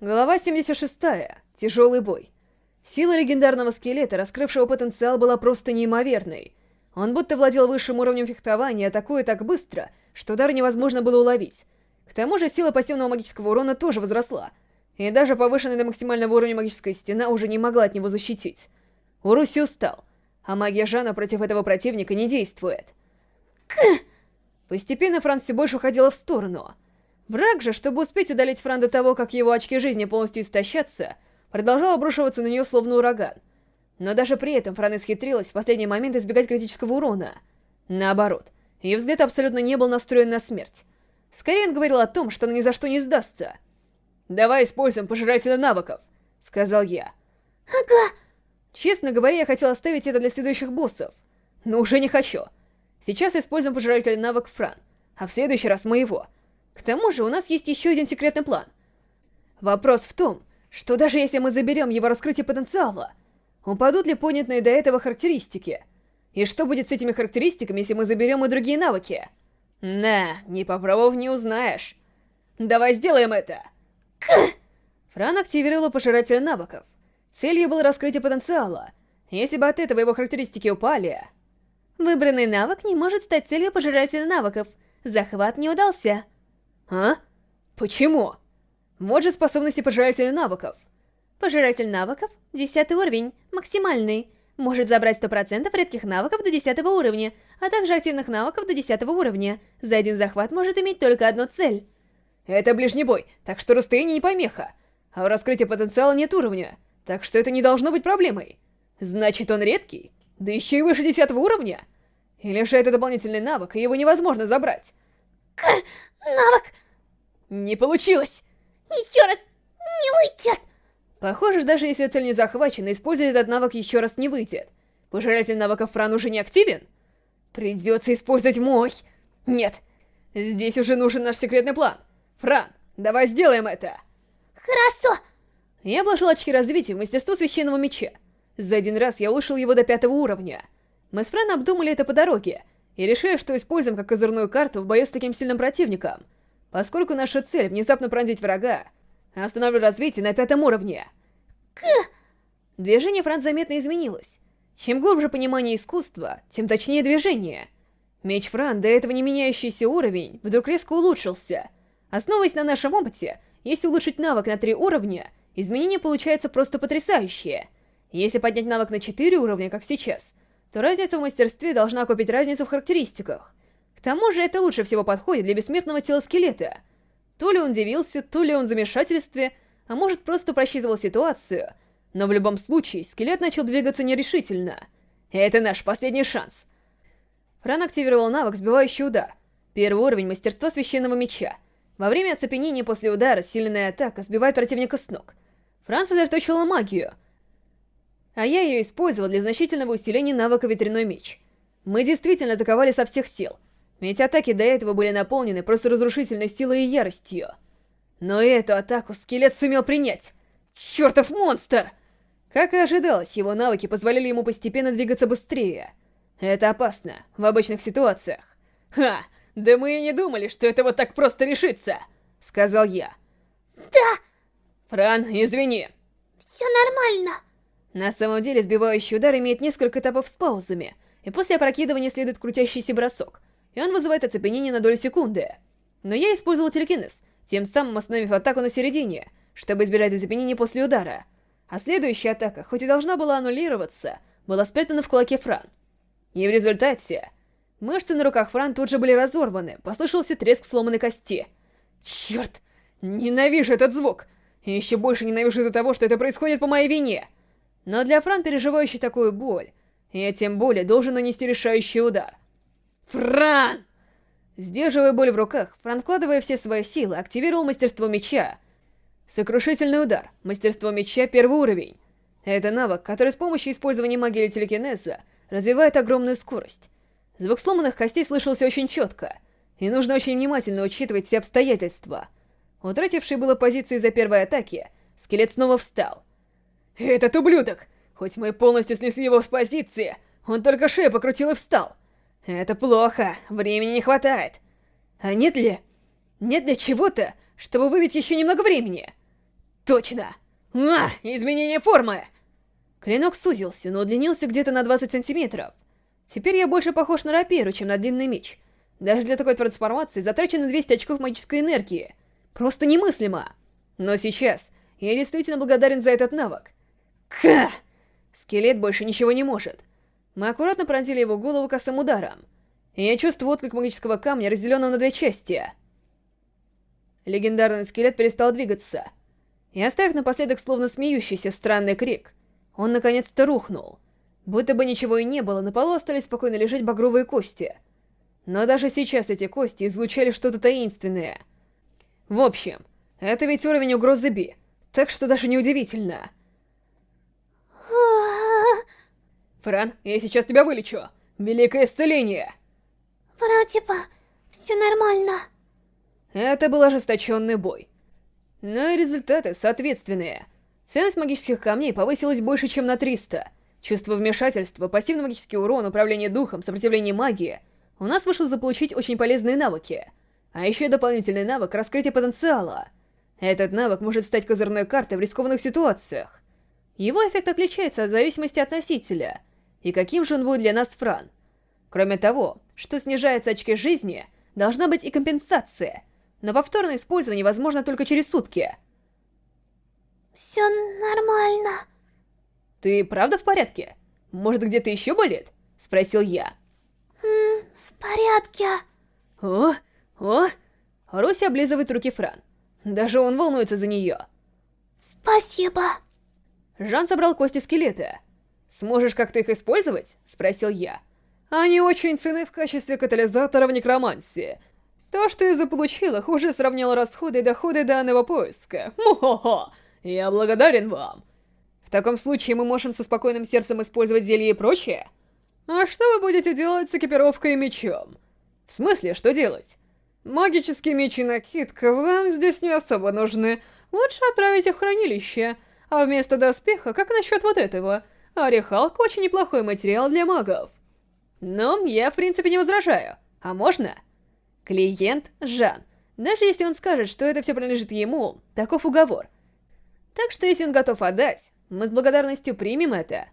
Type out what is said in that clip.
Глава 76. Тяжелый бой. Сила легендарного скелета, раскрывшего потенциал, была просто неимоверной. Он будто владел высшим уровнем фехтования, атакуя так быстро, что удар невозможно было уловить. К тому же сила пассивного магического урона тоже возросла, и даже повышенная до максимального уровня магическая стена уже не могла от него защитить. Уруси устал, а магия Жана против этого противника не действует. Кх! Постепенно Франц все больше уходила в сторону — Враг же, чтобы успеть удалить Фран до того, как его очки жизни полностью истощатся, продолжал обрушиваться на нее словно ураган. Но даже при этом Фран исхитрилась в последний момент избегать критического урона. Наоборот, ее взгляд абсолютно не был настроен на смерть. Скорее он говорил о том, что она ни за что не сдастся. «Давай используем пожирателя навыков», — сказал я. «Ага». Честно говоря, я хотел оставить это для следующих боссов. Но уже не хочу. Сейчас используем пожиратель навык Фран, а в следующий раз моего — к тому же у нас есть еще один секретный план. Вопрос в том, что даже если мы заберем его раскрытие потенциала, упадут ли понятные до этого характеристики? И что будет с этими характеристиками, если мы заберем и другие навыки? На, не попробовав, не узнаешь. Давай сделаем это! Фран активировала пожиратель навыков. Целью было раскрытие потенциала. Если бы от этого его характеристики упали... Выбранный навык не может стать целью пожирателя навыков. Захват не удался. А? Почему? Вот же способности пожирателя навыков. Пожиратель навыков, 10 уровень, максимальный. Может забрать 100% редких навыков до 10 уровня, а также активных навыков до 10 уровня. За один захват может иметь только одну цель. Это ближний бой, так что расстояние не помеха. А у раскрытия потенциала нет уровня, так что это не должно быть проблемой. Значит, он редкий? Да еще и выше 10 уровня? Или же это дополнительный навык, и его невозможно забрать? Навык не получилось! Еще раз не выйдет! Похоже, даже если цель не захвачена, использовать этот навык еще раз не выйдет. Пожиратель навыков Фран уже не активен? Придется использовать мой. Нет, здесь уже нужен наш секретный план. Фран, давай сделаем это! Хорошо! Я вложил очки развития в мастерство священного меча. За один раз я улучшил его до пятого уровня. Мы с Фран обдумали это по дороге и решили, что используем как козырную карту в бою с таким сильным противником — Поскольку наша цель внезапно пронзить врага, остановлю развитие на пятом уровне. К... Движение Франц заметно изменилось. Чем глубже понимание искусства, тем точнее движение. Меч Фран, до этого не меняющийся уровень, вдруг резко улучшился. Основываясь на нашем опыте, если улучшить навык на три уровня, изменение получается просто потрясающее. Если поднять навык на 4 уровня, как сейчас, то разница в мастерстве должна купить разницу в характеристиках. К тому же это лучше всего подходит для бессмертного тела скелета. То ли он удивился, то ли он в замешательстве, а может просто просчитывал ситуацию. Но в любом случае, скелет начал двигаться нерешительно. Это наш последний шанс. Фран активировал навык «Сбивающий удар». Первый уровень мастерства священного меча. Во время оцепенения после удара сильная атака сбивает противника с ног. Фран сосредоточила магию, а я ее использовал для значительного усиления навыка ветряной меч. Мы действительно атаковали со всех сил — ведь атаки до этого были наполнены просто разрушительной силой и яростью. Но эту атаку скелет сумел принять. Чертов монстр! Как и ожидалось, его навыки позволяли ему постепенно двигаться быстрее. Это опасно в обычных ситуациях. «Ха! Да мы и не думали, что это вот так просто решится!» — сказал я. «Да!» «Фран, извини!» «Все нормально!» На самом деле, сбивающий удар имеет несколько этапов с паузами, и после опрокидывания следует крутящийся бросок — и он вызывает оцепенение на долю секунды. Но я использовал телекинез, тем самым остановив атаку на середине, чтобы избежать оцепенения после удара. А следующая атака, хоть и должна была аннулироваться, была спрятана в кулаке Фран. И в результате... Мышцы на руках Фран тут же были разорваны, послышался треск сломанной кости. Черт! Ненавижу этот звук! И еще больше ненавижу из-за того, что это происходит по моей вине. Но для Фран, переживающей такую боль, я тем более должен нанести решающий удар. Фран! Сдерживая боль в руках, Фран, вкладывая все свои силы, активировал мастерство меча. Сокрушительный удар. Мастерство меча первый уровень. Это навык, который с помощью использования магии телекинеза развивает огромную скорость. Звук сломанных костей слышался очень четко, и нужно очень внимательно учитывать все обстоятельства. Утративший было позицию из-за первой атаки, скелет снова встал. «Этот ублюдок! Хоть мы полностью снесли его с позиции, он только шею покрутил и встал. Это плохо, времени не хватает. А нет ли... Нет ли чего-то, чтобы выбить еще немного времени? Точно! А, изменение формы! Клинок сузился, но удлинился где-то на 20 сантиметров. Теперь я больше похож на рапиру, чем на длинный меч. Даже для такой трансформации затрачено 200 очков магической энергии. Просто немыслимо. Но сейчас я действительно благодарен за этот навык. Ка! Скелет больше ничего не может. Мы аккуратно пронзили его голову косым ударом. И я чувствую отклик магического камня, разделенного на две части. Легендарный скелет перестал двигаться. И оставив напоследок словно смеющийся странный крик, он наконец-то рухнул. Будто бы ничего и не было, на полу остались спокойно лежать багровые кости. Но даже сейчас эти кости излучали что-то таинственное. В общем, это ведь уровень угрозы Би, так что даже неудивительно. Фран, я сейчас тебя вылечу. Великое исцеление. Вроде бы все нормально. Это был ожесточенный бой. Но и результаты соответственные. Ценность магических камней повысилась больше, чем на 300. Чувство вмешательства, пассивный магический урон, управление духом, сопротивление магии. У нас вышло заполучить очень полезные навыки. А еще дополнительный навык раскрытия потенциала. Этот навык может стать козырной картой в рискованных ситуациях. Его эффект отличается от зависимости от носителя. И каким же он будет для нас, Фран? Кроме того, что снижается очки жизни, должна быть и компенсация. Но повторное использование возможно только через сутки. Все нормально. Ты правда в порядке? Может, где-то еще болит? Спросил я. М в порядке. О, о. Руси облизывает руки Фран. Даже он волнуется за нее. Спасибо. Жан собрал кости скелета. «Сможешь как-то их использовать?» — спросил я. «Они очень ценны в качестве катализатора в некромансии. То, что я заполучил их, уже сравняло расходы и доходы данного поиска. Хо-хо-хо! Я благодарен вам!» «В таком случае мы можем со спокойным сердцем использовать зелье и прочее?» «А что вы будете делать с экипировкой и мечом?» «В смысле, что делать?» «Магические мечи и накидка вам здесь не особо нужны. Лучше отправить их в хранилище. А вместо доспеха, как насчет вот этого?» Орехалка очень неплохой материал для магов. Но я, в принципе, не возражаю. А можно? Клиент Жан. Даже если он скажет, что это все принадлежит ему, таков уговор. Так что если он готов отдать, мы с благодарностью примем это.